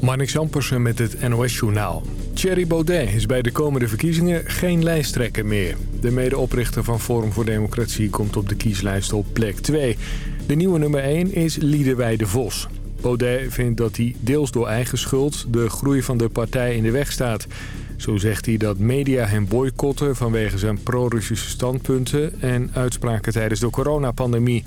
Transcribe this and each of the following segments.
Marnix Jampersen met het NOS-journaal. Thierry Baudet is bij de komende verkiezingen geen lijsttrekker meer. De medeoprichter van Forum voor Democratie komt op de kieslijst op plek 2. De nieuwe nummer 1 is Liedewij de Vos. Baudet vindt dat hij deels door eigen schuld de groei van de partij in de weg staat. Zo zegt hij dat media hem boycotten vanwege zijn pro-Russische standpunten... en uitspraken tijdens de coronapandemie.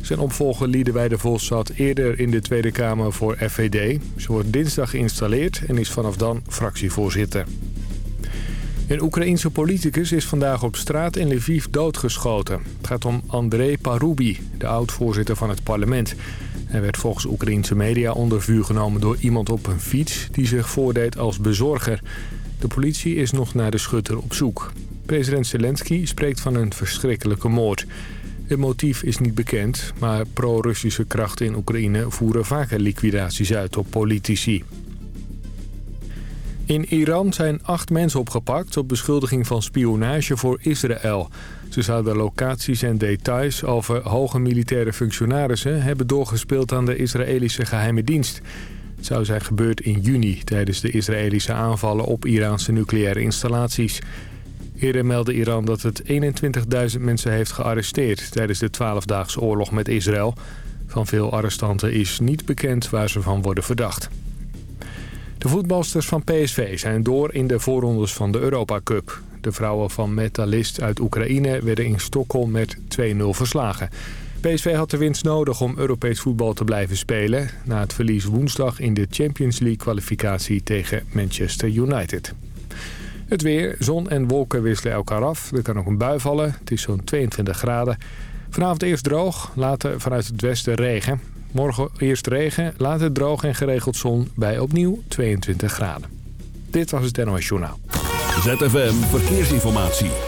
Zijn opvolger de Vos zat eerder in de Tweede Kamer voor FVD. Ze wordt dinsdag geïnstalleerd en is vanaf dan fractievoorzitter. Een Oekraïense politicus is vandaag op straat in Lviv doodgeschoten. Het gaat om Andrei Parubi, de oud-voorzitter van het parlement. Hij werd volgens Oekraïense media onder vuur genomen door iemand op een fiets... die zich voordeed als bezorger. De politie is nog naar de schutter op zoek. President Zelensky spreekt van een verschrikkelijke moord. Het motief is niet bekend, maar pro-Russische krachten in Oekraïne voeren vaker liquidaties uit op politici. In Iran zijn acht mensen opgepakt op beschuldiging van spionage voor Israël. Ze zouden locaties en details over hoge militaire functionarissen... hebben doorgespeeld aan de Israëlische geheime dienst. Het zou zijn gebeurd in juni tijdens de Israëlische aanvallen op Iraanse nucleaire installaties. Eerder meldde Iran dat het 21.000 mensen heeft gearresteerd... tijdens de 12-daagse oorlog met Israël. Van veel arrestanten is niet bekend waar ze van worden verdacht. De voetbalsters van PSV zijn door in de voorrondes van de Europa Cup. De vrouwen van Metalist uit Oekraïne werden in Stockholm met 2-0 verslagen. PSV had de winst nodig om Europees voetbal te blijven spelen... na het verlies woensdag in de Champions League kwalificatie tegen Manchester United. Het weer, zon en wolken wisselen elkaar af. Er kan ook een bui vallen. Het is zo'n 22 graden. Vanavond eerst droog, later vanuit het westen regen. Morgen eerst regen, later droog en geregeld zon bij opnieuw 22 graden. Dit was het NOS Journaal. ZFM Verkeersinformatie.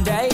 Monday?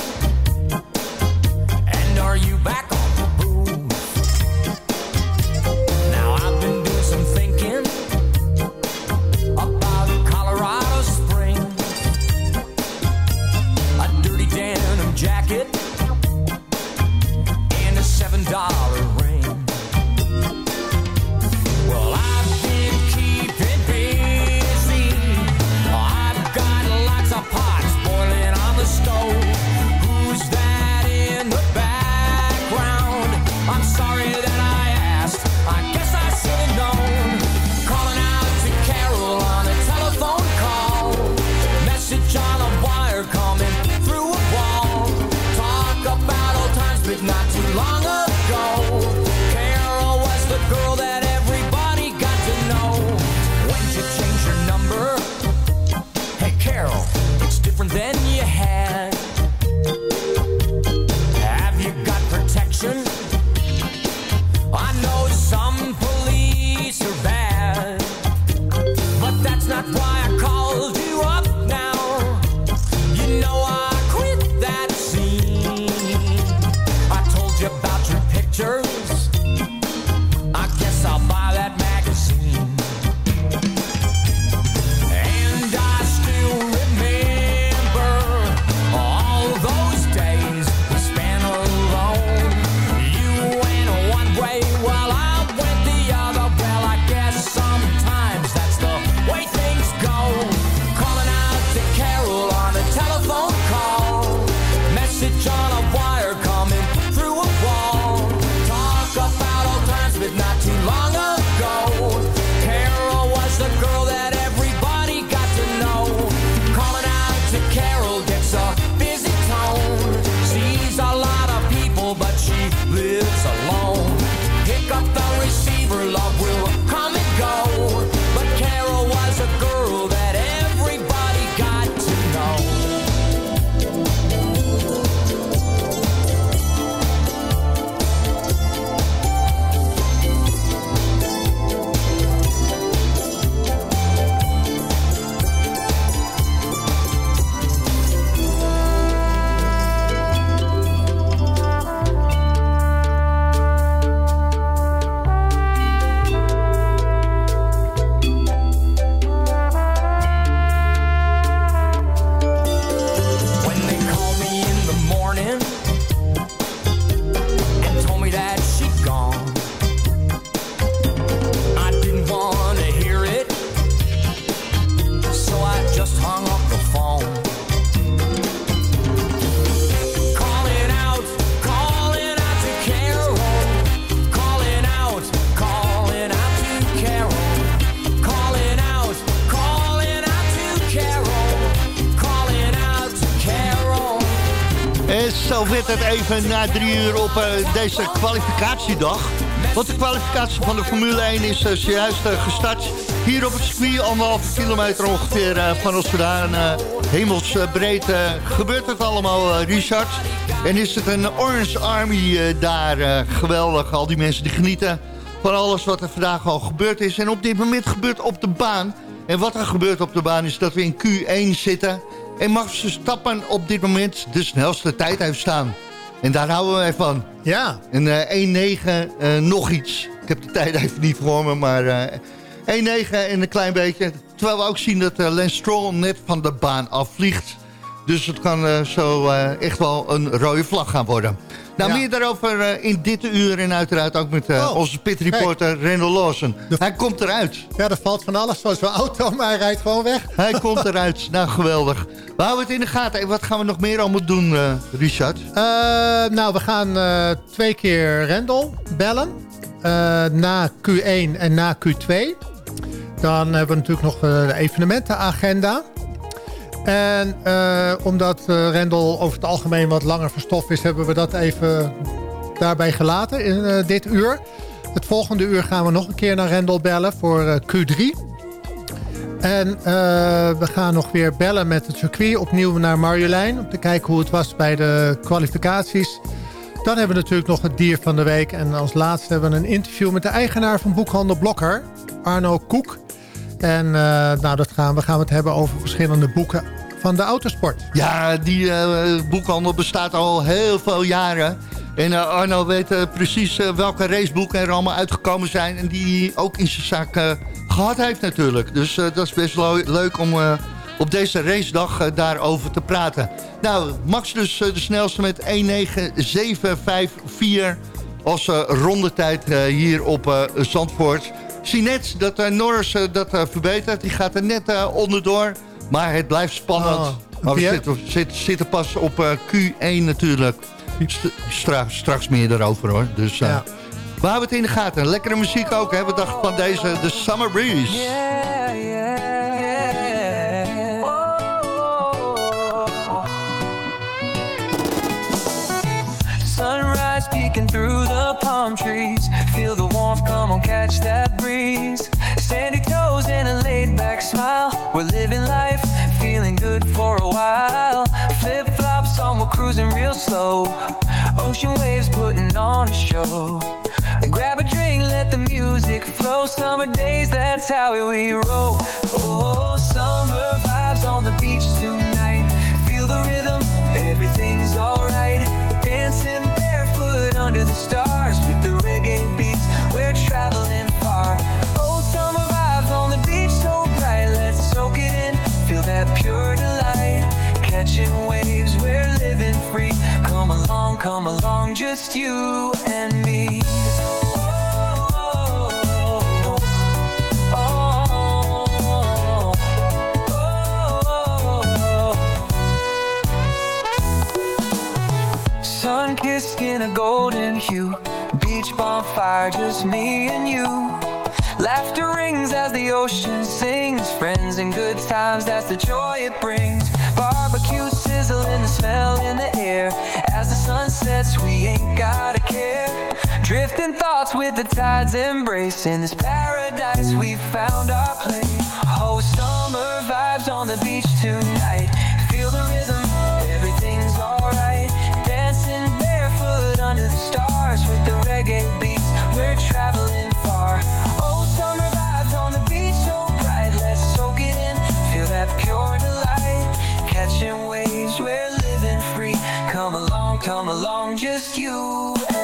Na drie uur op uh, deze kwalificatiedag. Want de kwalificatie van de Formule 1 is uh, zojuist uh, gestart. Hier op het circuit, anderhalve kilometer ongeveer van ons vandaan. hemelsbreed gebeurt het allemaal, Richard. En is het een Orange Army daar geweldig. Al die mensen die genieten van alles wat er vandaag al gebeurd is. En op dit moment gebeurt op de baan. En wat er gebeurt op de baan is dat we in Q1 zitten... En Max Verstappen op dit moment de snelste tijd heeft staan. En daar houden we van. Ja. Een uh, 1-9 uh, nog iets. Ik heb de tijd even niet voor me, maar uh, 1-9 en een klein beetje. Terwijl we ook zien dat Lance Stroll net van de baan afvliegt. Dus het kan zo echt wel een rode vlag gaan worden. Nou, ja. meer daarover uh, in dit uur en uiteraard ook met oh, onze pitreporter hey. Randall Lawson. De... Hij komt eruit. Ja, er valt van alles zoals zo'n auto, maar hij rijdt gewoon weg. Hij komt eruit. Nou, geweldig. We houden het in de gaten. En wat gaan we nog meer allemaal doen, Richard? nou, we gaan twee keer Randall bellen. na Q1 en na Q2. Dan hebben we natuurlijk nog de evenementenagenda. En uh, omdat uh, Rendel over het algemeen wat langer verstof is... hebben we dat even daarbij gelaten in uh, dit uur. Het volgende uur gaan we nog een keer naar Rendel bellen voor Q3. En we gaan nog weer bellen met het circuit opnieuw naar Marjolein... om te kijken hoe het was bij de kwalificaties. Dan hebben we natuurlijk nog het dier van de week. En als laatste hebben we een interview met de eigenaar van boekhandel Blokker, Arno Koek... En nou, dat gaan, we gaan het hebben over verschillende boeken van de autosport. Ja, die uh, boekhandel bestaat al heel veel jaren. En uh, Arno weet precies welke raceboeken er allemaal uitgekomen zijn... en die hij ook in zijn zaak gehad heeft natuurlijk. Dus dat is best leuk om op deze racedag daarover te praten. Nou, Max dus de snelste met 1.9754 als rondetijd hier op Zandvoort zie net dat Norris dat verbetert. Die gaat er net onderdoor. Maar het blijft spannend. Oh, maar we zitten, zitten, zitten, pas op Q1 natuurlijk. Stra straks meer daarover hoor. Dus ja. we houden het in de gaten. Lekkere muziek ook. Hè? We dachten van deze The Summer Breeze. Yeah, yeah, yeah. Sunrise peeking through the palm trees. Feel the warmth, come on, catch that breeze. Sandy and a laid back smile. We're living life, feeling good for a while. Flip flops on, we're cruising real slow. Ocean waves putting on a show. Grab a drink, let the music flow. Summer days, that's how we roll. Oh, summer vibes on the beach tonight. Feel the rhythm, everything's alright. Dancing barefoot under the stars with the reggae beats. We're traveling that pure delight. Catching waves, we're living free. Come along, come along, just you and me. Sun-kissed in a golden hue Beach bonfire, just me and you Laughter rings as the ocean sings. Friends and good times, that's the joy it brings. Barbecue sizzling, the smell in the air. As the sun sets, we ain't gotta care. Drifting thoughts with the tides embracing this paradise, we found our place. Oh, summer vibes on the beach tonight. Feel the rhythm, everything's alright. Dancing barefoot under the stars With the reggae beats, we're traveling far that pure delight. Catching waves, we're living free. Come along, come along, just you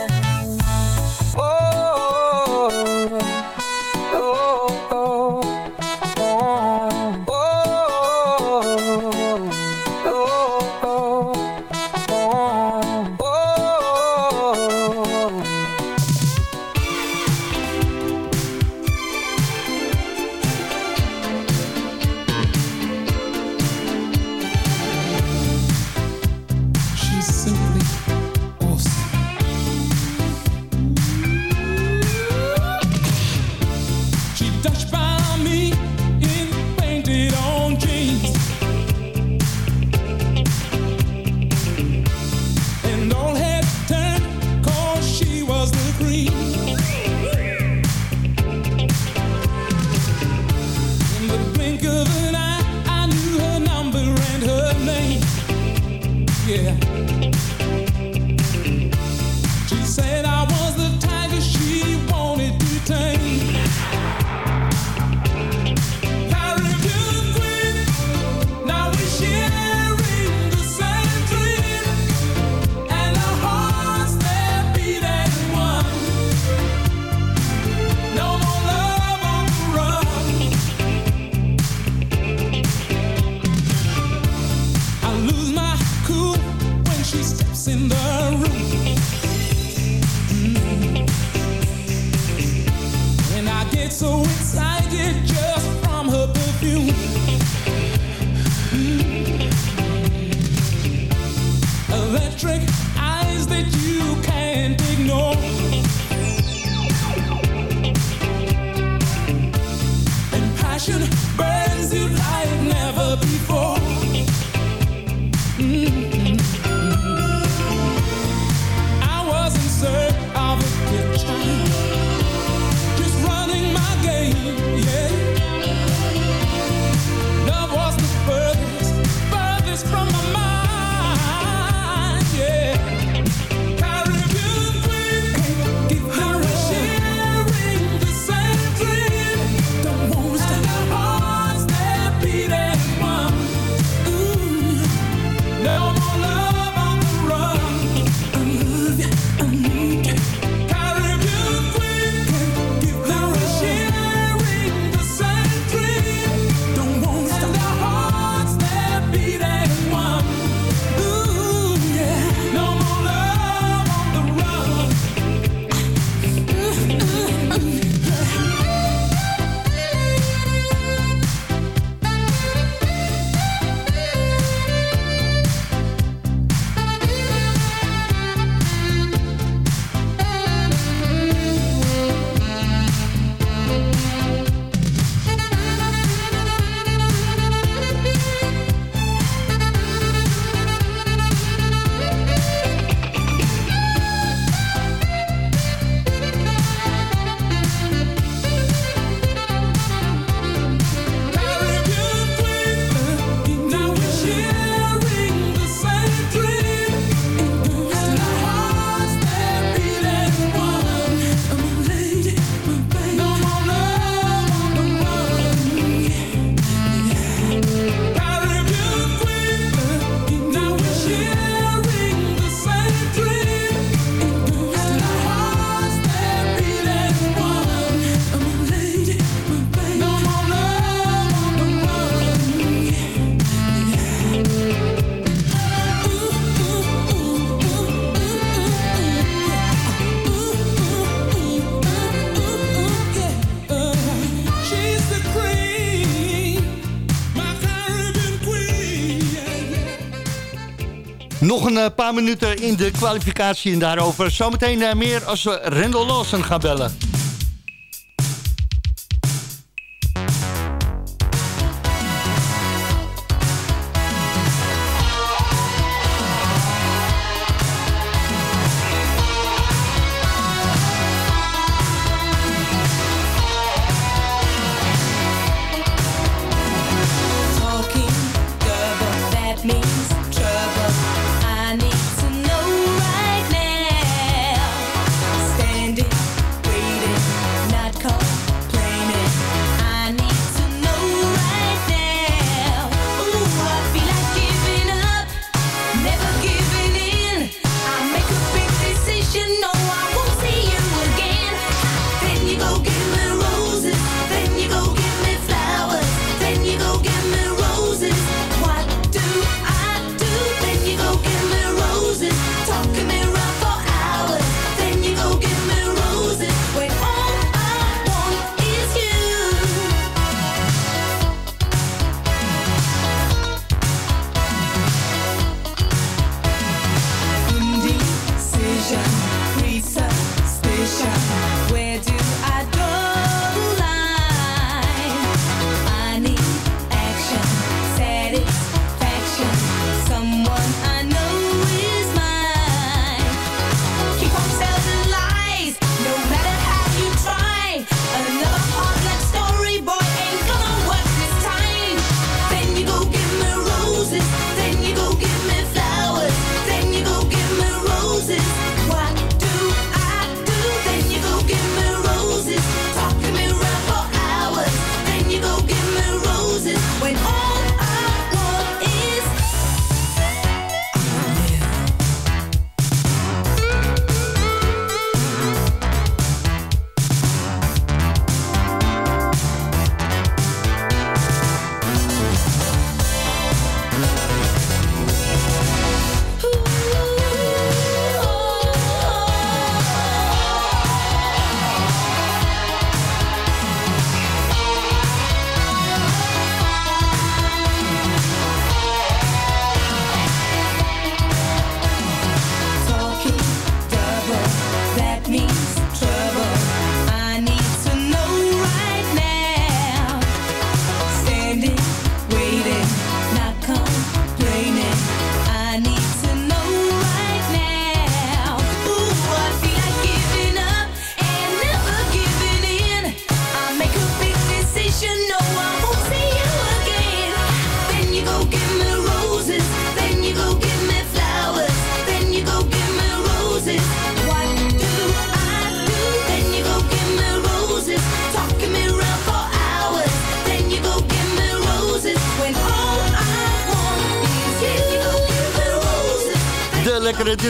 Nog een eh, paar minuten in de kwalificatie en daarover zometeen eh, meer als we Rendel Lawson gaan bellen.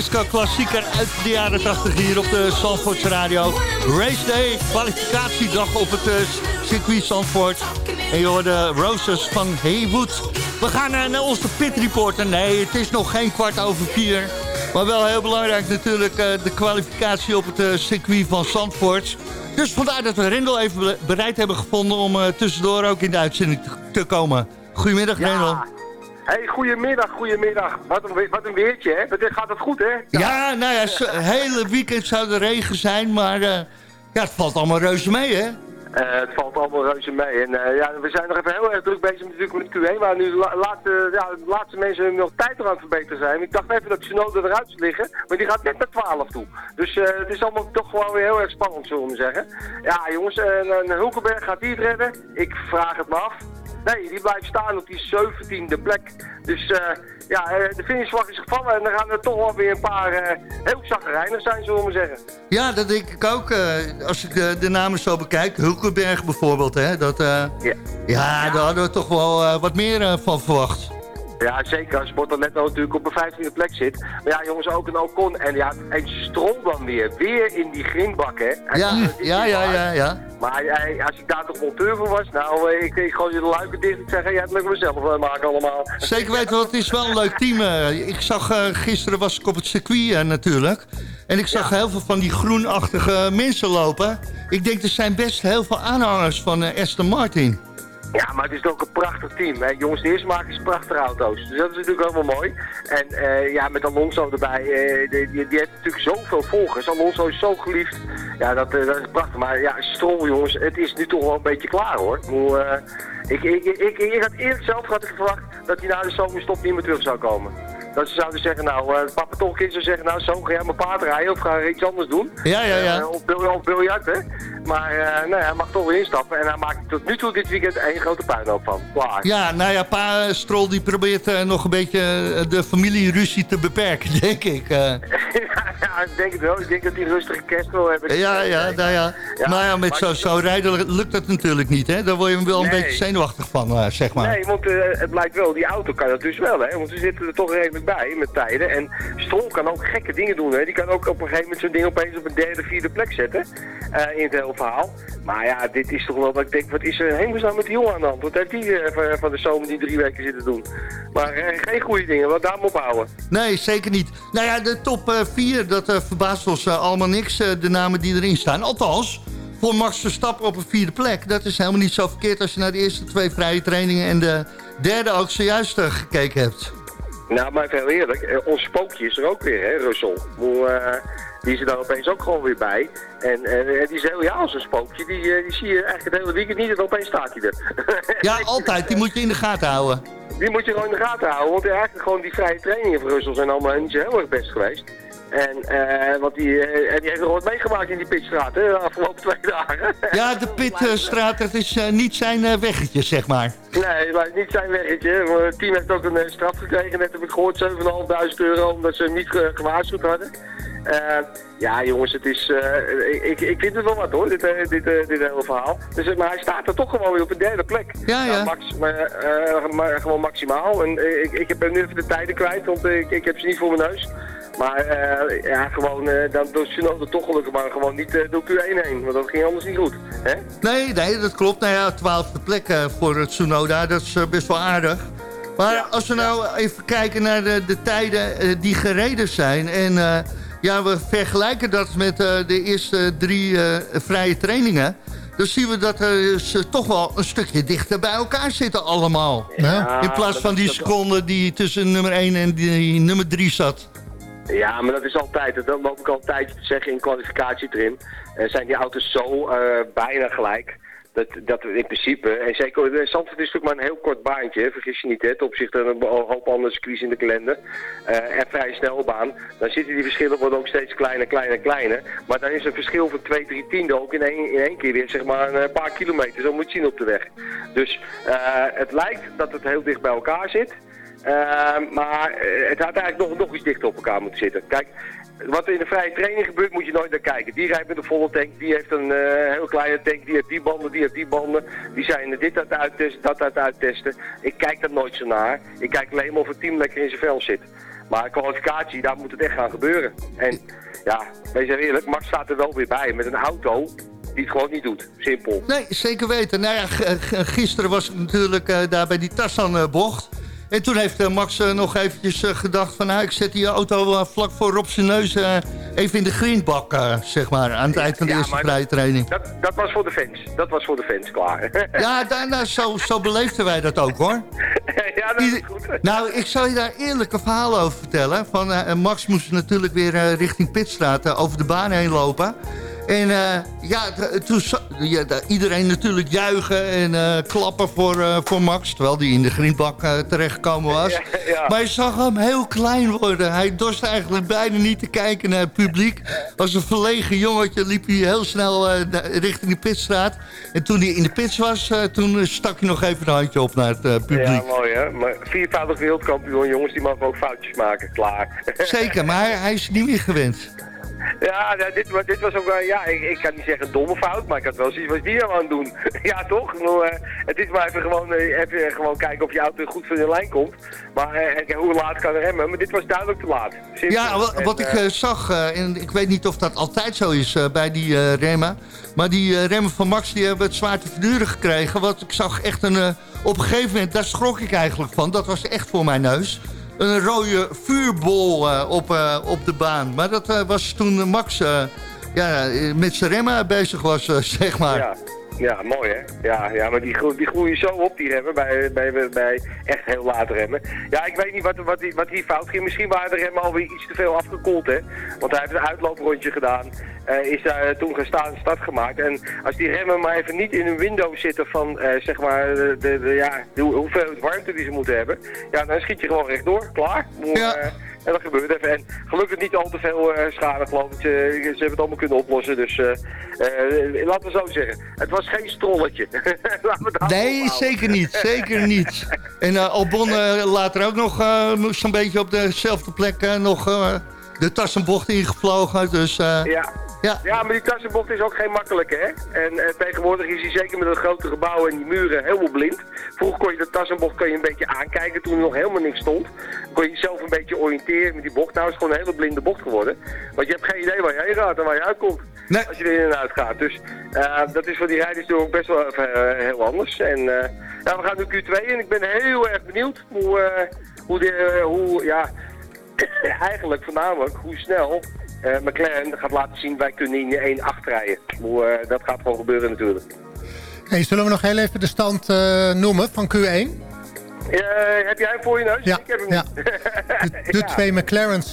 Disco-klassieker uit de jaren 80 hier op de Zandvoorts Radio. Race Day, kwalificatiedag op het uh, circuit Zandvoort. En je hoorde Roses van Haywood. We gaan naar onze pit reporter. Nee, het is nog geen kwart over vier. Maar wel heel belangrijk natuurlijk de kwalificatie op het circuit van Zandvoort. Dus vandaar dat we Rendel even bereid hebben gevonden om tussendoor ook in de uitzending te komen. Goedemiddag, ja. Rendel. Hey, goedemiddag, goedemiddag. Wat een, wat een weertje, hè? Wat, gaat het goed, hè? Ja, nou ja, het hele weekend zou er regen zijn, maar uh, ja, het valt allemaal reuze mee, hè? Uh, het valt allemaal reuze mee. En uh, ja, we zijn nog even heel erg druk bezig natuurlijk met Q1, waar nu de laatste, ja, de laatste mensen nog tijd aan het verbeteren zijn. Ik dacht even dat Tsunoda eruit zou liggen, maar die gaat net naar 12 toe. Dus uh, het is allemaal toch gewoon weer heel erg spannend, zullen we zeggen. Ja, jongens, een Hulkenberg gaat die het redden. Ik vraag het me af. Nee, die blijft staan op die 17e plek. Dus uh, ja, eh, de finishvlag is gevallen en dan gaan er toch wel weer een paar uh, heel zagrijnig zijn, zullen we maar zeggen. Ja, dat denk ik ook. Uh, als ik de namen zo bekijk, Hulkenberg bijvoorbeeld, hè, dat, ja. ja. daar hadden we toch wel wat meer van verwacht. Ja, zeker als Bortoletto natuurlijk op een 15e plek zit. Maar ja, jongens, ook een Ocon. En ja, en Strol dan weer. Weer in die grindbak, hè. ja, ja, ja, ja, ja. Maar hij, als ik daar toch monteur voor was, nou, eh, ik, ik gooi je de luiken dicht. Ik zeg, ja, het lukt mezelf uh, maken allemaal. Zeker weten, want het is wel een leuk team. Uh, ik zag, uh, gisteren was ik op het circuit natuurlijk. En ik zag heel veel van die groenachtige mensen lopen. Ik denk, er zijn best heel veel aanhangers van Aston Martin. Ja, maar het is ook een prachtig team. Hè. Jongens, de eerste maken is prachtige auto's. Dus dat is natuurlijk helemaal mooi. En uh, ja, met Alonso erbij, uh, die, die, heeft natuurlijk zoveel volgers. Alonso is zo geliefd. Ja, dat, uh, dat is prachtig. Maar ja, Stroll, jongens, het is nu toch wel een beetje klaar, hoor. Ik, ik, ik, ik, ik, had eerlijk zelf had ik verwacht dat hij na de zomerstop niet meer terug zou komen. Dat ze zouden zeggen, nou, uh, papa toch een zou zeggen, nou zo, ga jij mijn paard rijden of ga iets anders doen. Ja, ja, ja. Uh, of, of biljarten. Maar uh, nou, hij mag toch weer instappen en hij maakt tot nu toe dit weekend één grote puinhoop van. Klaar. Ja, nou ja, pa Strol die probeert nog een beetje de familieruzie te beperken, denk ik. ja, ik denk het wel. Ik denk dat hij rustige kerst wil hebben. Ja, ja, nou ja. ja maar ja, met zo, zo rijden lukt dat natuurlijk niet, hè. Daar word je wel een beetje zenuwachtig van, zeg maar. Nee, want het blijkt wel, die auto kan dat dus wel, hè. Want ze zitten er toch redelijk bij met tijden. En Stroll kan ook gekke dingen doen. Hè. Die kan ook op een gegeven moment zo'n ding opeens op een derde, vierde plek zetten. Uh, in het hele verhaal. Maar ja, dit is toch wel dat ik denk, wat is er hemelsnaam met die jongen aan de hand? Wat heeft die uh, van de zomer die drie weken zitten doen? Maar geen goede dingen, wat daar moet houden. Nee, zeker niet. Nou ja, de top 4, dat verbaast ons allemaal niks, de namen die erin staan. Althans, voor Max Verstappen op een vierde plek. Dat is helemaal niet zo verkeerd als je naar de eerste twee vrije trainingen en de derde ook zojuist gekeken hebt. Nou, maar heel eerlijk, eh, ons spookje is er ook weer, hè, uh, die is er dan opeens ook gewoon weer bij. En uh, die is heel ja als een spookje. Die, uh, die zie je eigenlijk het hele weekend niet en opeens staat hij er. ja, altijd. Die moet je in de gaten houden. Die moet je gewoon in de gaten houden. Want eigenlijk gewoon die vrije trainingen van Russell zijn allemaal niet zo heel erg best geweest. En, uh, want die, uh, die heeft nog wat meegemaakt in die pitstraat, hè, de afgelopen twee dagen. Ja, de pitstraat, dat is uh, niet zijn weggetje, zeg maar. Nee, maar niet zijn weggetje. Het team heeft ook een straf gekregen, net heb ik gehoord, 7.500 euro, omdat ze hem niet gewaarschuwd hadden. ja, jongens, het is, ik, ik vind het wel wat hoor, dit, dit, dit hele verhaal. Dus, maar hij staat er toch gewoon weer op een derde plek. Ja, ja. max, maar, maar, gewoon maximaal. En ik, ik heb nu even de tijden kwijt, want ik, ik heb ze niet voor mijn neus. Maar uh, ja, gewoon, uh, dan doet Tsunoda toch gelukkig maar gewoon niet uh, door Q1 heen. Want dat ging anders niet goed. Hè? Nee, nee, dat klopt. Nou ja, twaalfde plek voor het Tsunoda, dat is best wel aardig. Maar ja, als we nou even kijken naar de, de tijden die gereden zijn... en ja, we vergelijken dat met de eerste drie vrije trainingen... dan zien we dat ze toch wel een stukje dichter bij elkaar zitten allemaal. Ja, In plaats van die seconde die tussen nummer 1 en die nummer 3 zat. Ja, maar dat is altijd, dat loop ik altijd te zeggen in kwalificatietrim. Uh, zijn die auto's zo uh, bijna gelijk. Dat, dat in principe, en zeker, Zandvoort is natuurlijk maar een heel kort baantje, vergis je niet, hè, ten opzichte van een hoop andere circuits in de kalender. En vrij snelbaan, dan zitten die verschillen worden ook steeds kleiner, kleiner, kleiner. Maar dan is een verschil van 2, 3 tiende ook in één, in één keer weer, zeg maar, een paar kilometer, zo moet je zien op de weg. Dus het lijkt dat het heel dicht bij elkaar zit. Uh, maar eh, het had eigenlijk nog, nog iets dichter op elkaar moeten zitten. Kijk, wat er in de vrije training gebeurt moet je nooit naar kijken. Die rijdt met een volle tank, die heeft een uh, heel kleine tank, die heeft die banden, die heeft die banden. Die zijn dit het uittesten, dat het uittesten. Ik kijk daar nooit zo naar. Ik kijk alleen maar of het team lekker in zijn vel zit. Maar kwalificatie, daar moet het echt gaan gebeuren. En ja, wees eerlijk, Max staat er wel weer bij met een auto die het gewoon niet doet. Simpel. Nee, zeker weten. Nou ja, gisteren was het natuurlijk uh, daar bij die Tassan-bocht. En toen heeft Max nog eventjes gedacht van... Nou, ik zet die auto vlak voor Rob zijn neus even in de greenbak, zeg maar. Aan het eind van de eerste vrije training. Dat, dat was voor de fans. Dat was voor de fans, klaar. ja, daarna, zo, zo beleefden wij dat ook, hoor. ja, dat is goed. Nou, ik zal je daar eerlijke verhalen over vertellen. Van, Max moest natuurlijk weer richting Pitstraat over de baan heen lopen... En uh, ja, toen ja, iedereen natuurlijk juichen en uh, klappen voor, uh, voor Max. Terwijl hij in de greenbak terechtgekomen was. Ja, Maar je zag hem heel klein worden. Hij dorst eigenlijk bijna niet te kijken naar het publiek. Als een verlegen jongetje liep hij heel snel richting de pitstraat. En toen hij in de pits was, toen stak hij nog even een handje op naar het publiek. Ja, mooi hè. Maar viervoudig wereldkampioen, jongens, die mogen ook foutjes maken. Klaar. Zeker, maar hij, hij is niet meer gewend. Ja, dit, dit was ook wel, ja, ik, ik, kan niet zeggen een domme fout, maar ik had wel zoiets, wat die nou aan het doen? ja, toch? Nou, uh, het is maar even gewoon, uh, even gewoon kijken of je auto goed van de lijn komt. Maar uh, hoe laat kan remmen? Maar dit was duidelijk te laat. Ja, wat, wat ik zag, en ik weet niet of dat altijd zo is bij die remmen, maar die remmen van Max die hebben het zwaar te verduren gekregen. Want ik zag echt een, op een gegeven moment, daar schrok ik eigenlijk van, dat was echt voor mijn neus een rode vuurbol uh, op, uh, op de baan. Maar dat uh, was toen Max ja, met zijn remmen bezig was, zeg maar. Ja. Ja, mooi hè. Ja, ja maar die, die groeien zo op, die remmen, bij, bij, bij echt heel laat remmen. Ja, ik weet niet wat, wat, wat hier fout ging. Misschien waren de remmen alweer iets te veel afgekoeld hè. Want hij heeft een uitlooprondje gedaan. Uh, is daar toen gestaan start gemaakt. En als die remmen maar even niet in een window zitten van, uh, zeg maar, de, de, ja, de hoeveelheid warmte die ze moeten hebben. Ja, dan schiet je gewoon rechtdoor. Klaar. ja. Uh, en dat gebeurt even. En gelukkig niet al te veel uh, schade, geloof ik. Ze, ze, hebben het allemaal kunnen oplossen. Dus uh, uh, laten we zo zeggen. Het was geen strolletje. nee, zeker niet. Zeker niet. En Albon later ook nog zo'n beetje op dezelfde plek nog de tassenbocht ingevlogen. Dus, ja. Ja. ja, maar die tassenbocht is ook geen makkelijke, hè? En uh, tegenwoordig is hij zeker met een grote gebouw en die muren helemaal blind. Vroeger kon je de tassenbocht kon je een beetje aankijken toen er nog helemaal niks stond. Dan kon je jezelf een beetje oriënteren met die bocht. Nou is het gewoon een hele blinde bocht geworden. Want je hebt geen idee waar je heen gaat en waar je uitkomt. Nee. Als je er in en uit gaat. Dus uh, dat is voor die rijders ook best wel uh, heel anders. En ja, we gaan nu Q2 en ik ben heel erg benieuwd hoe, hoe, de, hoe ja, eigenlijk voornamelijk hoe snel uh, McLaren gaat laten zien, wij kunnen in 1 8 rijden. Hoe, uh, dat gaat gewoon gebeuren natuurlijk. Hey, zullen we nog heel even de stand uh, noemen van Q1? heb jij hem voor je neus? Ja, ik heb hem ja. niet. De, de ja. twee McLaren's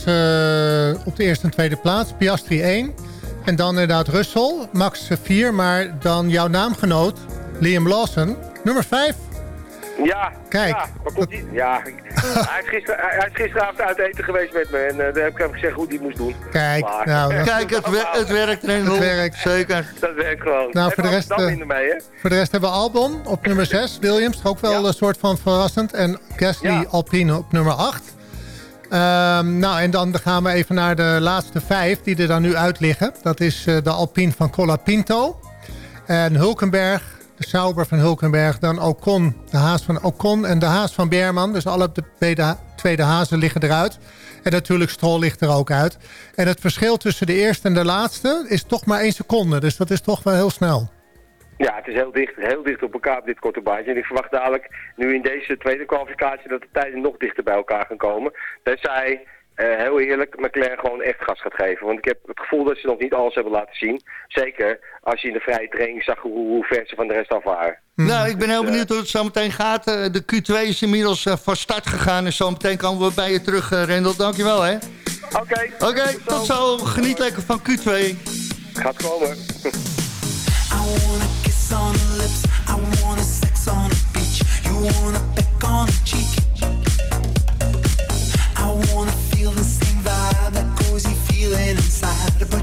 op de eerste en tweede plaats. Piastri 1. En dan inderdaad Russell. Max 4. Maar dan jouw naamgenoot Liam Lawson. Nummer 5. Ja, Kijk, ja, komt die? ja hij, is gister, hij is gisteravond uit eten geweest met me en uh, daar heb ik hem gezegd hoe hij moest doen. Kijk, nou, Kijk het, wer het werkt. Het werkt. Zeker. Dat werkt gewoon. Nou, voor de, rest, uh, mee, voor de rest hebben we Albon op nummer 6. Williams, ook wel ja. een soort van verrassend. En Gasly ja. Alpine op nummer 8. Um, nou, en dan gaan we even naar de laatste vijf die er dan nu uit liggen. Dat is uh, de Alpine van Colapinto. En Hulkenberg, de Sauber van Hulkenberg. Dan Ocon, de haas van Ocon en de haas van Berman. Dus alle de tweede, hazen liggen eruit. En natuurlijk Stroll ligt er ook uit. En het verschil tussen de eerste en de laatste is toch maar één seconde. Dus dat is toch wel heel snel. Ja, het is heel dicht, heel dicht op elkaar op dit korte baantje. En ik verwacht dadelijk nu in deze tweede kwalificatie dat de tijden nog dichter bij elkaar gaan komen. Tenzij uh, heel eerlijk McLaren gewoon echt gas gaat geven. Want ik heb het gevoel dat ze nog niet alles hebben laten zien. Zeker als je in de vrije training zag hoe, hoe ver ze van de rest af waren. Nou, ik ben heel benieuwd hoe het zo meteen gaat. Uh, de Q2 is inmiddels van start gegaan. En zo meteen komen we bij je terug, Rendel. Dankjewel, hè. Oké. Okay, Oké, okay, tot zo. Geniet lekker van Q2. Gaat komen. I wanna kiss on the lips. I wanna sex on the beach. You wanna inside,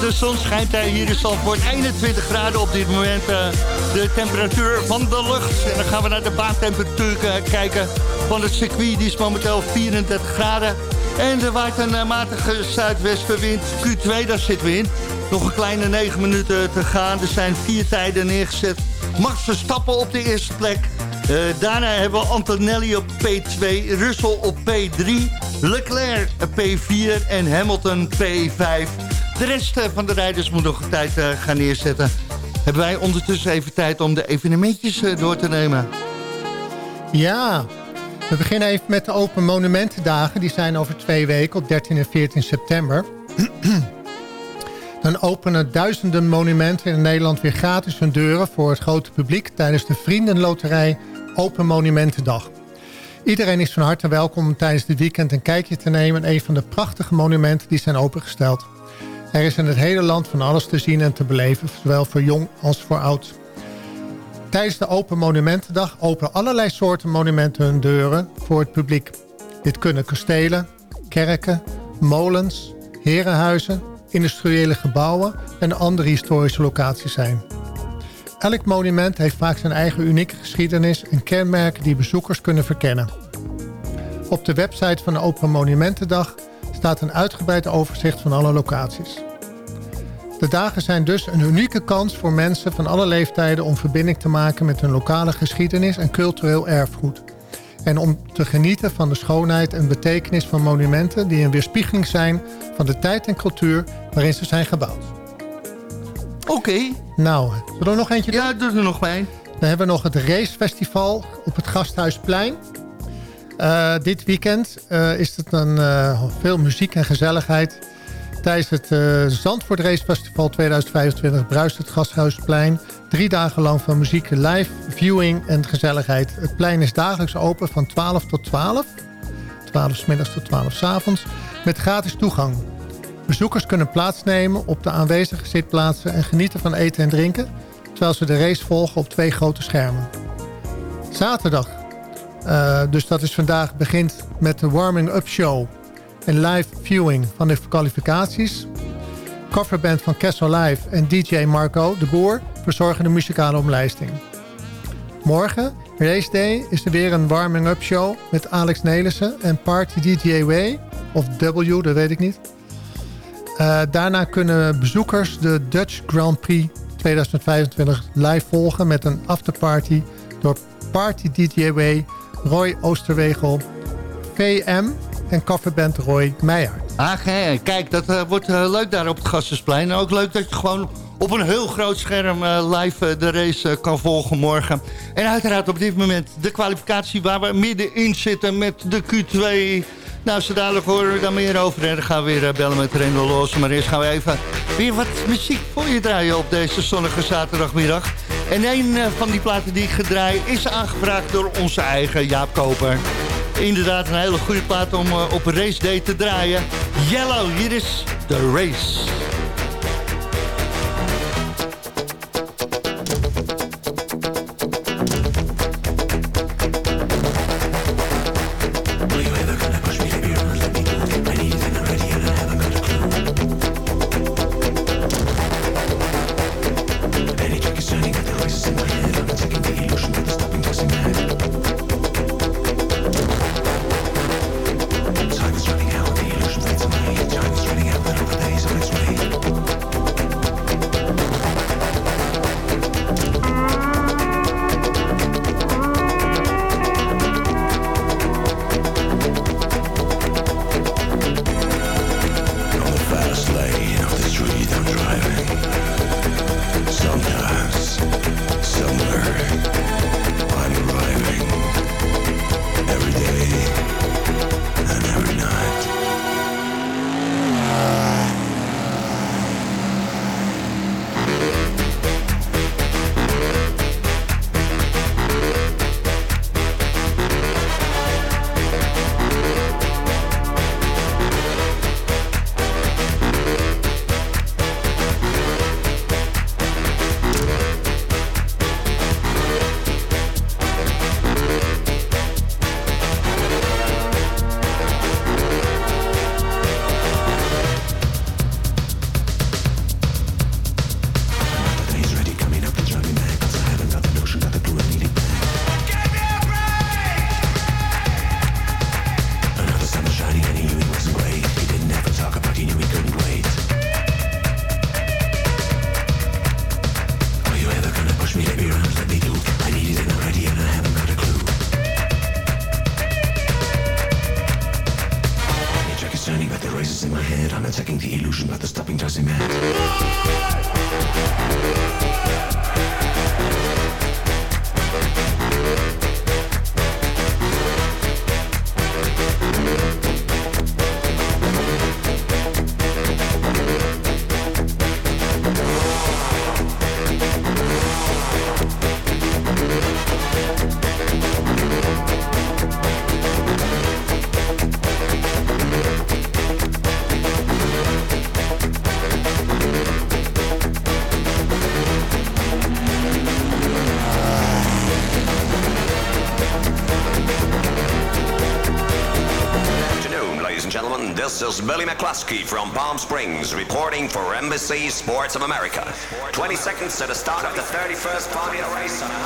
de zon schijnt hier in Zandvoort. 21 graden op dit moment. Uh, de temperatuur van de lucht. En dan gaan we naar de baantemperatuur uh, kijken van het circuit. Die is momenteel 34 graden. En er waait een matige zuidwestenwind. Q2, daar zitten we in. Nog een kleine 9 minuten te gaan. Er zijn vier tijden neergezet. Max Verstappen op de eerste plek. daarna hebben we Antonelli op P2, Russell op P3, Leclerc P4 en Hamilton P5. De rest eh, van de rijders moet nog tijd eh, gaan neerzetten. Hebben wij ondertussen even tijd om de evenementjes eh, door te nemen? Ja, we beginnen even met de Open Monumentendagen. Die zijn over twee weken op 13 en 14 september. Dan openen duizenden monumenten in Nederland weer gratis hun deuren... voor het grote publiek tijdens de Vriendenloterij Open Monumentendag. Iedereen is van harte welkom om tijdens dit weekend een kijkje te nemen... in een van de prachtige monumenten die zijn opengesteld. Er is in het hele land van alles te zien en te beleven, zowel voor jong als voor oud. Tijdens de Open Monumentendag openen allerlei soorten monumenten hun deuren voor het publiek. Dit kunnen kastelen, kerken, molens, herenhuizen, industriële gebouwen en andere historische locaties zijn. Elk monument heeft vaak zijn eigen unieke geschiedenis en kenmerken die bezoekers kunnen verkennen. Op de website van de Open Monumentendag staat een uitgebreid overzicht van alle locaties. De dagen zijn dus een unieke kans voor mensen van alle leeftijden... om verbinding te maken met hun lokale geschiedenis en cultureel erfgoed. En om te genieten van de schoonheid en betekenis van monumenten... die een weerspiegeling zijn van de tijd en cultuur waarin ze zijn gebouwd. Oké. Nou, zullen we er nog eentje doen? Ja, doe er nog bij. Dan hebben we nog het racefestival op het Gasthuisplein. Uh, dit weekend uh, is het een, uh, veel muziek en gezelligheid. Tijdens het Zandvoort Race Festival 2025 bruist het Gasthuisplein. Drie dagen lang van muziek, live, viewing en gezelligheid. Het plein is dagelijks open van 12 tot 12. 12 s middags tot 12 s avonds. Met gratis toegang. Bezoekers kunnen plaatsnemen op de aanwezige zitplaatsen... en genieten van eten en drinken... terwijl ze de race volgen op twee grote schermen. Zaterdag uh, dus dat is vandaag begint met de warming-up show en live viewing van de kwalificaties. Coverband van Castle Live en DJ Marco de Boer verzorgen de muzikale omlijsting. Morgen, race day, is er weer een warming-up show met Alex Nelissen en Party DJ Way, of W, dat weet ik niet. Uh, daarna kunnen bezoekers de Dutch Grand Prix 2025 live volgen met een afterparty door Party DJ Way Roy Oosterwegel, VM en kofferband Roy Meijer. Ah, kijk, dat uh, wordt uh, leuk daar op het Gassersplein. En ook leuk dat je gewoon op een heel groot scherm uh, live de race kan volgen morgen. En uiteraard op dit moment de kwalificatie waar we middenin zitten met de Q2... Nou, zo dadelijk horen we daar meer over. En dan gaan we weer bellen met Rendel Los. Maar eerst gaan we even weer wat muziek voor je draaien op deze zonnige zaterdagmiddag. En een eh, van die platen die ik gedraai is aangevraagd door onze eigen Jaap Koper. Inderdaad een hele goede plaat om eh, op race day te draaien. Yellow, hier is The Race. Billy McCluskey from Palm Springs reporting for Embassy Sports of America. 20 seconds to the start of the 31st Formula race on a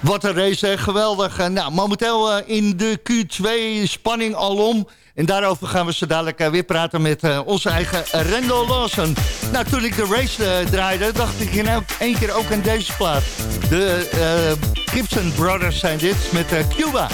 Wat een race, geweldig. Eh, nou, momenteel uh, in de Q2 spanning alom. En daarover gaan we zo dadelijk uh, weer praten met uh, onze eigen Randall Lawson. Nou, toen ik de race draaide, dacht ik in één keer ook aan deze plaat. De Gibson Brothers zijn dit met Cuba.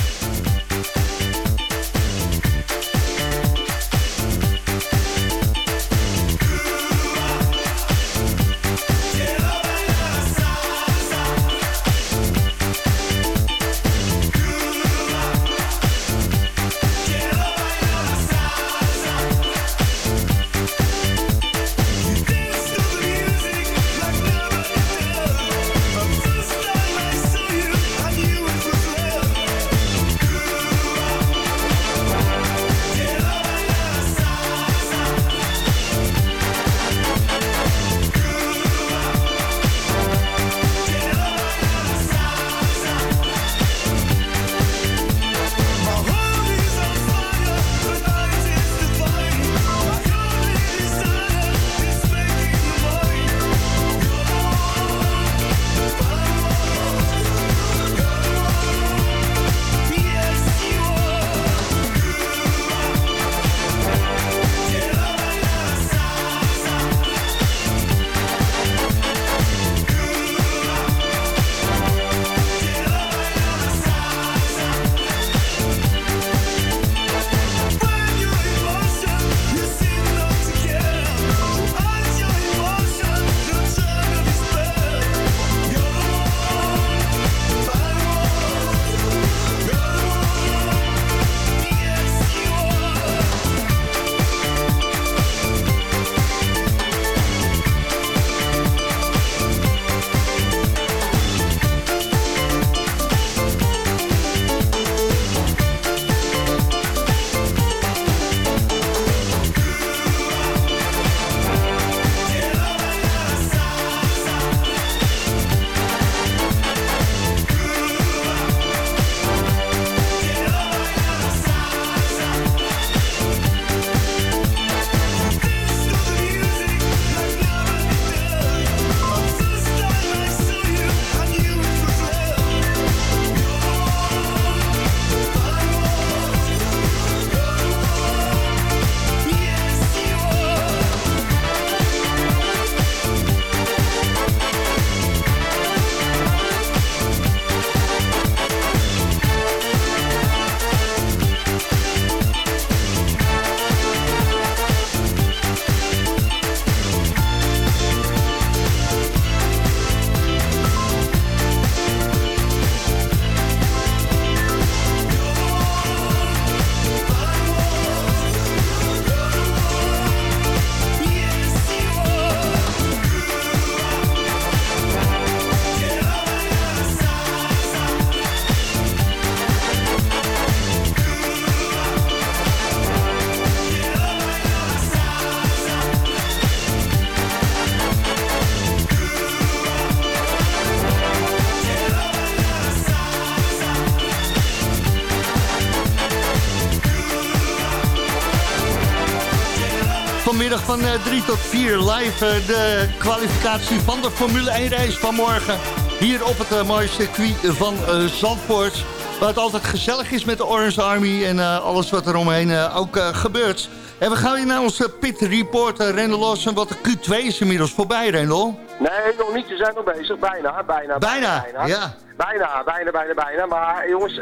Van 3 eh, tot 4 live uh, de kwalificatie van de Formule 1 race van morgen. Hier op het uh, mooie circuit van Zandvoort. Waar het altijd gezellig is met de Orange Army en alles wat er omheen ook gebeurt. En we gaan weer naar onze pit reporter Rendel Lawson. Want de Q2 is inmiddels voorbij, Rendel. Nee, nog niet. We zijn nog bezig. Bijna, bijna. Bijna, bijna. ja. Bijna, bijna, bijna, bijna. Maar jongens,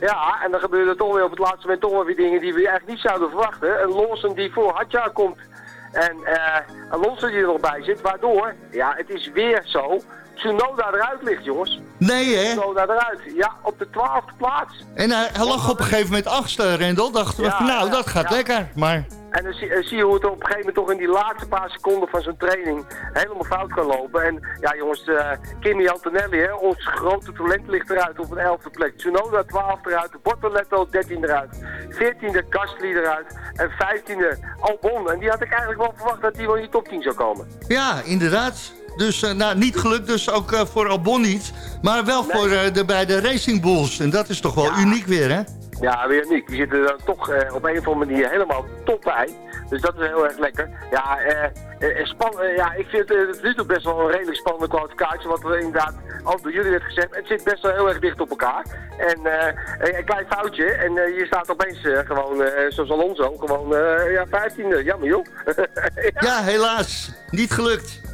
ja, en dan gebeuren toch weer op het laatste moment toch weer weer dingen die we eigenlijk niet zouden verwachten. Een Lawson die voor Hadja komt en uh, Alonso die er nog bij zit, waardoor, ja, het is weer zo, Tsunoda eruit ligt, jongens. Nee, hè? Tsunoda eruit, ja, op de twaalfde plaats. En hij, hij lag op een gegeven moment achtste, Rendel. Dachten we van, nou, dat gaat lekker, maar... En dan zie, zie, je hoe het op een gegeven moment toch in die laatste paar seconden van zijn training helemaal fout kan lopen. En ja jongens, uh, Kimi Antonelli, hè, ons grote talent ligt eruit op een elfde plek. Tsunoda 12 eruit, Bortoletto 13 eruit, 14e Gasly eruit en 15e Albon. En die had ik eigenlijk wel verwacht dat hij wel in die top 10 zou komen. Ja, inderdaad. Dus uh, nou, niet gelukt, dus ook uh, voor Albon niet. Maar wel voor uh, de beide Racing Bulls. En dat is toch wel uniek weer, hè? Ja, weer niet. Die zitten er toch eh, op een of andere manier helemaal top bij. Dus dat is heel erg lekker. Ja, eh, span ja ik vind het nu toch best wel een redelijk spannende kwalificatie. Wat er inderdaad al door jullie werd gezegd. Het zit best wel heel erg dicht op elkaar. En een, klein foutje. En je staat opeens gewoon, zoals Alonso, gewoon ja, 15e. Jammer joh. Ja, helaas. Niet gelukt.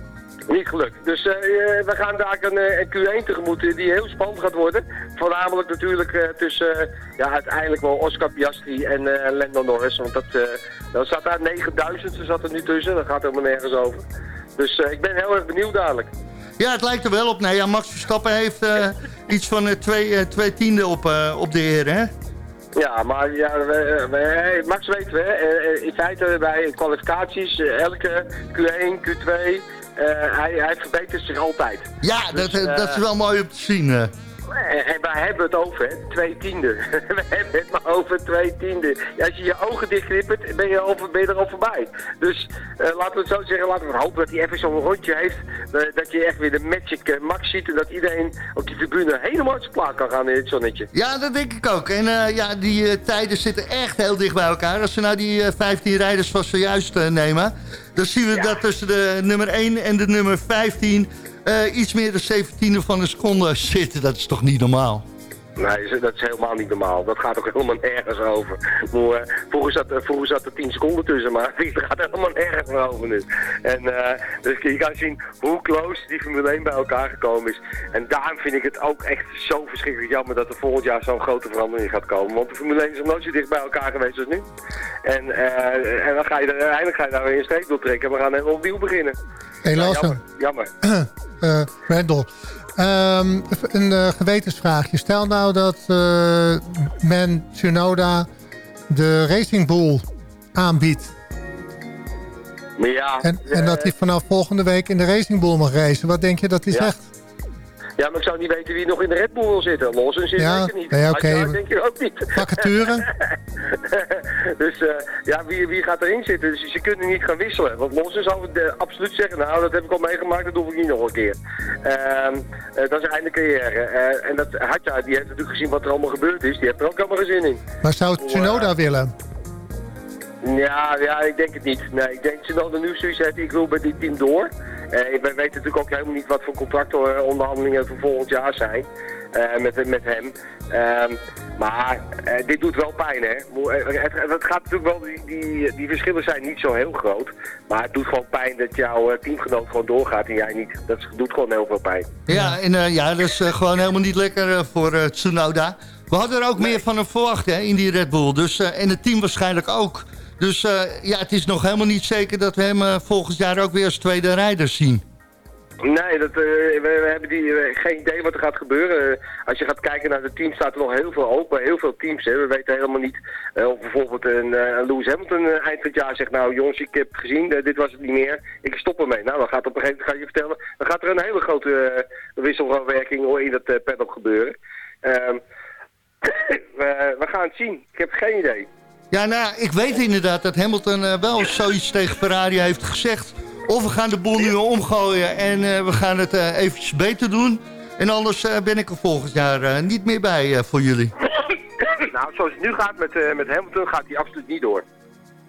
Niet gelukt. Dus eh, eh, we gaan daar een, eh, een Q1 tegemoet die heel spannend gaat worden. Voornamelijk natuurlijk tussen ja, uiteindelijk wel Oscar Piastri en Lando Norris. Want dat, dat zat daar 9000, ze zat er nu tussen. Dat gaat helemaal nergens over. Dus ik ben heel erg benieuwd dadelijk. Ja, het lijkt er wel op. Nee, ja, Max Verstappen heeft iets van twee, twee tiende op, op de heer, hè? Ja, maar ja, we, we- Max weten we, in feite bij kwalificaties, elke Q1, Q2, eh, hij, hij verbetert zich altijd. Ja, Dus, dat, eh, eh, dat is wel mooi om te zien. Eh. En, en wij hebben het over, hè, twee tiende. we hebben het maar over twee tiende. Ja, als je je ogen dichtknippert, ben je, over, ben je er al voorbij. Dus eh, laten we het zo zeggen, laten we hopen dat hij even zo'n rondje heeft. eh, dat je echt weer de magic eh, max ziet en dat iedereen op die tribune helemaal uit zijn plaat kan gaan in het zonnetje. Ja, dat denk ik ook. En eh, ja, die eh, tijden zitten echt heel dicht bij elkaar. Als we nou die eh, 15 rijders van zojuist eh, nemen... dan zien we Ja. dat tussen de nummer 1 en de nummer 15... eh, iets meer dan 17 van een seconde zitten. Dat is toch niet normaal? Nee, dat is helemaal niet normaal. Dat gaat ook helemaal nergens over. Eh, vroeger, zat, eh, vroeger zat er 10 seconden tussen, maar dit gaat helemaal nergens meer over nu. En eh, dus je kan zien hoe close die Formule 1 bij elkaar gekomen is. En daarom vind ik het ook echt zo verschrikkelijk jammer dat er volgend jaar zo'n grote verandering gaat komen. Want de Formule 1 is nog nooit zo dicht bij elkaar geweest als nu. En, en dan ga je er, uiteindelijk ga je daar weer een streep door trekken. We gaan opnieuw beginnen. Hey, Ja, Lawson, jammer, jammer. Ehm, een eh, gewetensvraagje. Stel nou dat eh, men Tsunoda de Racing Bull aanbiedt. Ja, En, en dat hij vanaf volgende week in de Racing Bull mag racen. Wat denk je dat hij Ja. zegt? Ja, maar ik zou niet weten wie nog in de Red Bull wil zitten. Lawson zit Ja, zeker niet. nee, oké. Maar denk je ook niet. Vacature? dus eh, ja, wie, wie gaat erin zitten? Dus ze kunnen niet gaan wisselen. Want Lawson zou absoluut zeggen, nou dat heb ik al meegemaakt, dat doe ik niet nog een keer. Ehm, eh, dat is einde carrière. Eh, en dat Hatja, die heeft natuurlijk gezien wat er allemaal gebeurd is. Die heeft er ook allemaal geen zin in. Maar zou Tsunoda willen? Ja, ja, ik denk het niet. Nee, ik denk dat Tsunoda nu zoiets heeft, ik wil bij dit team door. Eh we weten natuurlijk ook helemaal niet wat voor contractonderhandelingen voor volgend jaar zijn. eh, met, met hem. Ehm, maar eh, dit doet wel pijn, hè. Eh, Het, het gaat natuurlijk wel, die, die, die verschillen zijn niet zo heel groot. Maar het doet gewoon pijn dat jouw eh, teamgenoot gewoon doorgaat en jij niet. Dat doet gewoon heel veel pijn. Ja, en eh, ja, dat is eh, gewoon helemaal niet lekker eh, voor eh, Tsunoda. We hadden er ook meer van hem verwacht hè, in die Red Bull. Dus, eh, en het team waarschijnlijk ook. Dus eh, ja, het is nog helemaal niet zeker dat we hem eh, volgend jaar ook weer als tweede rijder zien. Nee, dat, eh, we, hebben die, geen idee wat er gaat gebeuren. Als je gaat kijken naar het team, staat er nog heel veel open. Heel veel teams. We weten helemaal niet of bijvoorbeeld een Lewis Hamilton eind van het jaar zegt... nou jongens, ik heb gezien, dit was het niet meer. Ik stop ermee. Nou, dan gaat op een gegeven moment, ga je vertellen... dan gaat er een hele grote wisselwerking in dat uh, paddock gebeuren. Ehm, we, we gaan het zien. Ik heb geen idee. Ja, nou, ik weet inderdaad dat Hamilton eh, wel zoiets tegen Ferrari heeft gezegd. Of we gaan de boel nu omgooien en eh, we gaan het eh, eventjes beter doen. En anders ben ik er volgend jaar niet meer bij voor jullie. nou, zoals het nu gaat met, met Hamilton, gaat hij absoluut niet door.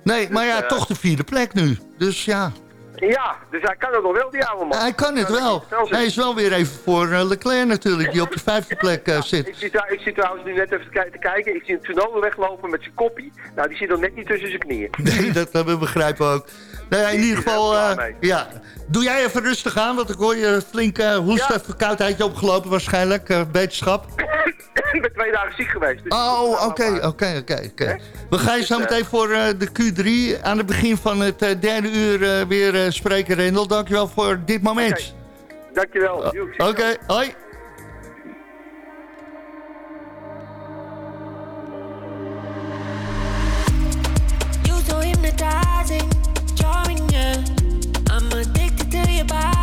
Nee, maar ja, eh, toch de vierde plek nu. Dus ja, Ja, dus hij kan het nog wel, die oude man. hij kan het wel. Hij is wel weer even voor eh, Leclerc natuurlijk, die op de vijfde plek eh, Ik zit. zie, ik zie trouwens nu net even te ki- te kijken. Ik zie een Tsunoda weglopen met zijn koppie. Nou, die zit nog net niet tussen zijn knieën. Nee, dat, dat we begrijpen ook. Nou ja, in ieder geval, eh, ja. Doe jij even rustig aan, want ik hoor je flink uh, hoest, even verkoudheidje opgelopen waarschijnlijk. eh, beterschap. ik ben twee dagen ziek geweest. dus- Oh, oké, oké, oké. We gaan je zo meteen voor eh, de Q3 aan het begin van het eh, derde uur eh, weer eh, spreken, Rendel. Dankjewel voor dit moment. Dankjewel. Oké, hoi. Bye.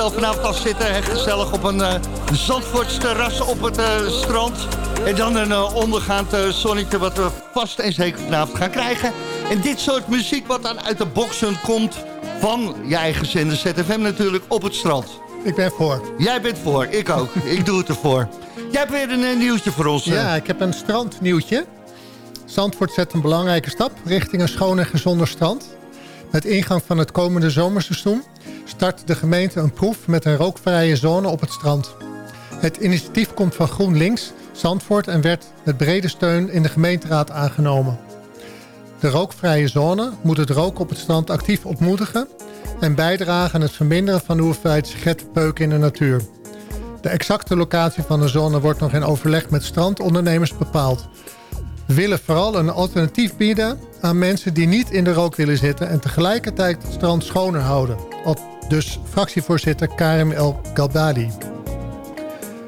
Jezelf vanavond al zitten, hè, gezellig op een uh, Zandvoorts terras op het uh, strand. En dan een uh, ondergaand zonnetje wat we vast en zeker vanavond gaan krijgen. En dit soort muziek wat dan uit de boxen komt van je eigen zender ZFM natuurlijk op het strand. Ik ben voor. Jij bent voor, ik ook. ik doe het ervoor. Jij hebt weer een nieuwtje voor ons. Ja, ik heb een strandnieuwtje. Zandvoort zet een belangrijke stap richting een schoon en gezonder strand. Met ingang van het komende zomerseizoen start de gemeente een proef met een rookvrije zone op het strand. Het initiatief komt van GroenLinks, Zandvoort en werd met brede steun in de gemeenteraad aangenomen. De rookvrije zone moet het roken op het strand actief ontmoedigen en bijdragen aan het verminderen van de hoeveelheid sigarettenpeuken in de natuur. De exacte locatie van de zone wordt nog in overleg met strandondernemers bepaald. We willen vooral een alternatief bieden aan mensen die niet in de rook willen zitten... en tegelijkertijd het strand schoner houden. Dus fractievoorzitter Karim El Galbadi.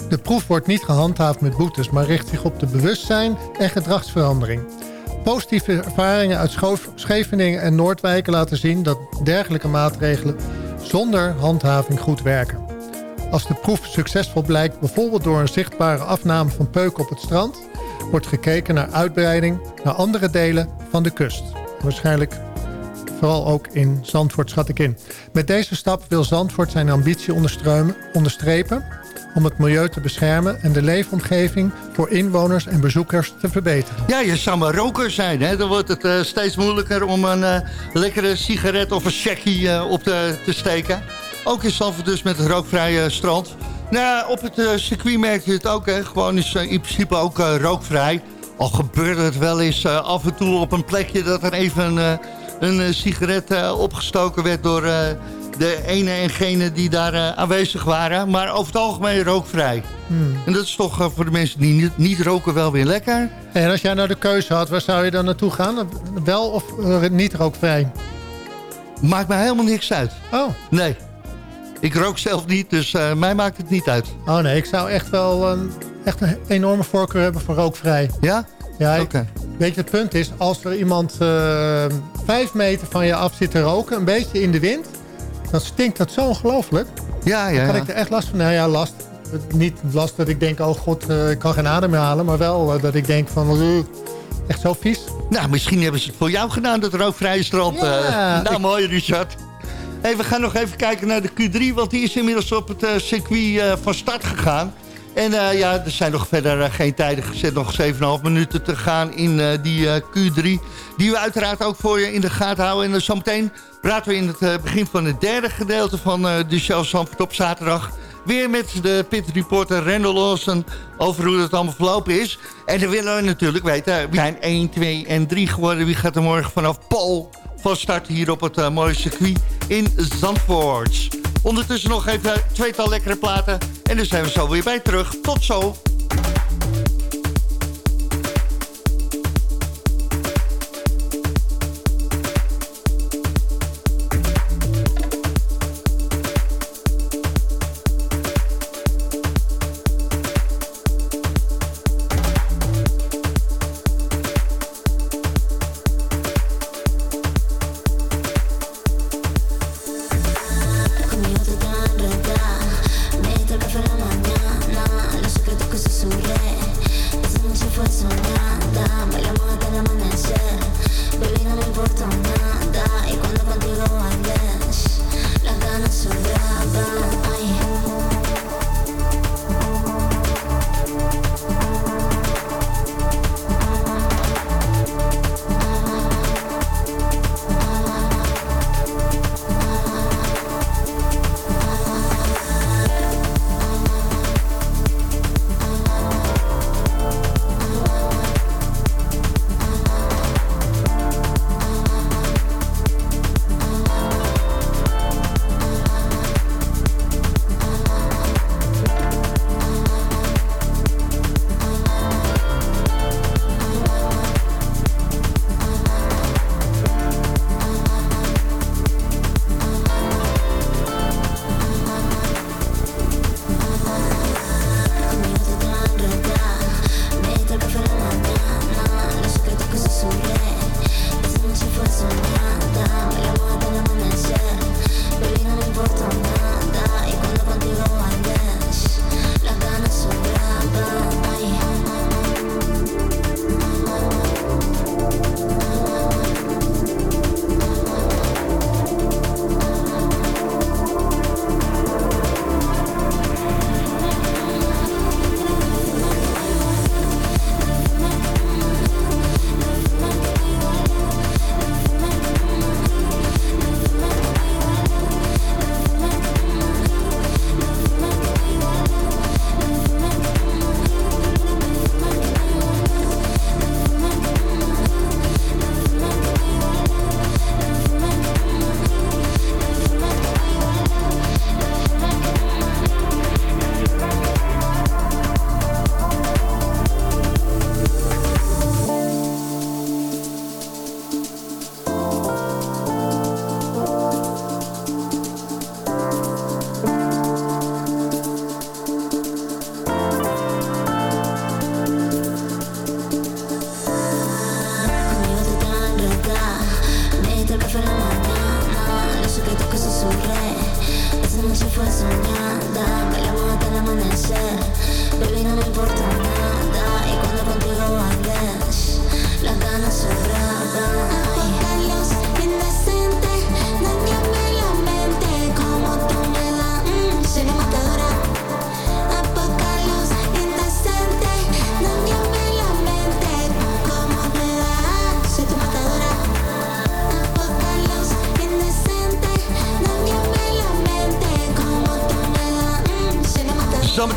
De proef wordt niet gehandhaafd met boetes... maar richt zich op de bewustzijn en gedragsverandering. Positieve ervaringen uit Scheveningen en Noordwijken laten zien... dat dergelijke maatregelen zonder handhaving goed werken. Als de proef succesvol blijkt, bijvoorbeeld door een zichtbare afname van peuken op het strand... wordt gekeken naar uitbreiding naar andere delen van de kust. Waarschijnlijk vooral ook in Zandvoort schat ik in. Met deze stap wil Zandvoort zijn ambitie onderstrepen om het milieu te beschermen en de leefomgeving voor inwoners en bezoekers te verbeteren. Ja, je zou maar roker zijn. Hè? Dan wordt het uh, steeds moeilijker om een uh, lekkere sigaret of een checkie uh, op te, te steken. Ook in Zandvoort dus met het rookvrije strand. Nou, op het circuit merk je het ook. Hè? Gewoon is in principe ook rookvrij. Al gebeurt het wel eens af en toe op een plekje dat er even sigaret opgestoken werd door de ene en gene die daar aanwezig waren. Maar over het algemeen rookvrij. Hmm. En dat is toch voor de mensen die niet, niet, roken wel weer lekker. En als jij nou de keuze had, waar zou je dan naartoe gaan? Wel of niet rookvrij? Maakt mij helemaal niks uit. Oh. Nee. Ik rook zelf niet, dus mij maakt het niet uit. Oh nee, ik zou echt wel een, echt een enorme voorkeur hebben voor rookvrij. Ja? Ja, Oké. Weet je, het punt is, als er iemand vijf meter van je af zit te roken, een beetje in de wind dat stinkt dat zo ongelooflijk. Ja, ja. Dan kan ik er echt last van. Nou ja, last. Niet last dat ik denk, oh god, uh, ik kan geen adem meer halen. Maar wel uh, dat ik denk van, uh, echt zo vies. Nou, misschien hebben ze het voor jou gedaan, dat rookvrije strand. Ja, nou, ik... mooi Richard. Hey, we gaan nog even kijken naar de Q3, want die is inmiddels op het circuit van start gegaan. En uh, ja, er zijn nog verder uh, geen tijden gezet. Nog 7,5 minuten te gaan in uh, die Q3. Die we uiteraard ook voor je in de gaten houden. En zometeen praten we in het begin van het derde gedeelte van de show Zandvoort op zaterdag. Weer met de pit reporter Randall Lawson over hoe het allemaal verlopen is. En dan willen we natuurlijk weten, we zijn 1, 2 en 3 geworden. Wie gaat er morgen vanaf Pol van start hier op het mooie circuit in Zandvoort. Ondertussen nog even tweetal lekkere platen. En dan zijn we zo weer bij terug. Tot zo!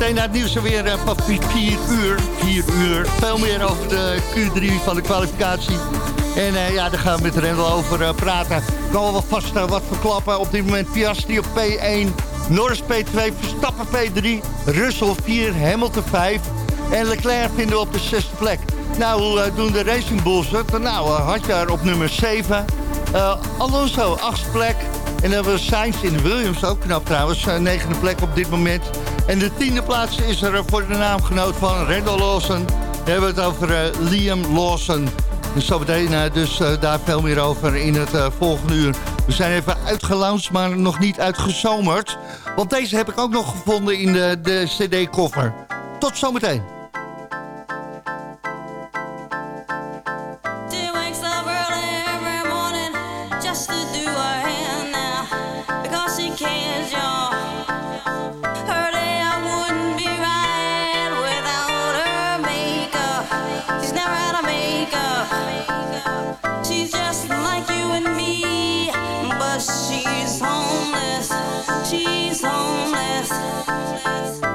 Zometeen na het nieuws weer uh, van 4 uur. 4 uur. Veel meer over de Q3 van de kwalificatie. En uh, ja, daar gaan we met Rendel over uh, praten. Kan wel vast wat verklappen. Op dit moment Piastri op P1. Norris P2, Verstappen P3. Russell 4, Hamilton 5. En Leclerc vinden we op de zesde plek. Nou, hoe doen de Racing Bulls het? Nou, Hadjar op nummer 7. Alonso, achtste plek. En dan hebben we Sainz in Williams, ook knap trouwens. negende plek op dit moment. En de tiende plaats is er voor de naamgenoot van Randall Lawson. We hebben het over uh, Liam Lawson. Dus zo meteen uh, dus uh, daar veel meer over in het volgende uur. We zijn even uitgelaunched, maar nog niet uitgezomerd. Want deze heb ik ook nog gevonden in de, de cd-koffer. Tot zometeen. Podcast.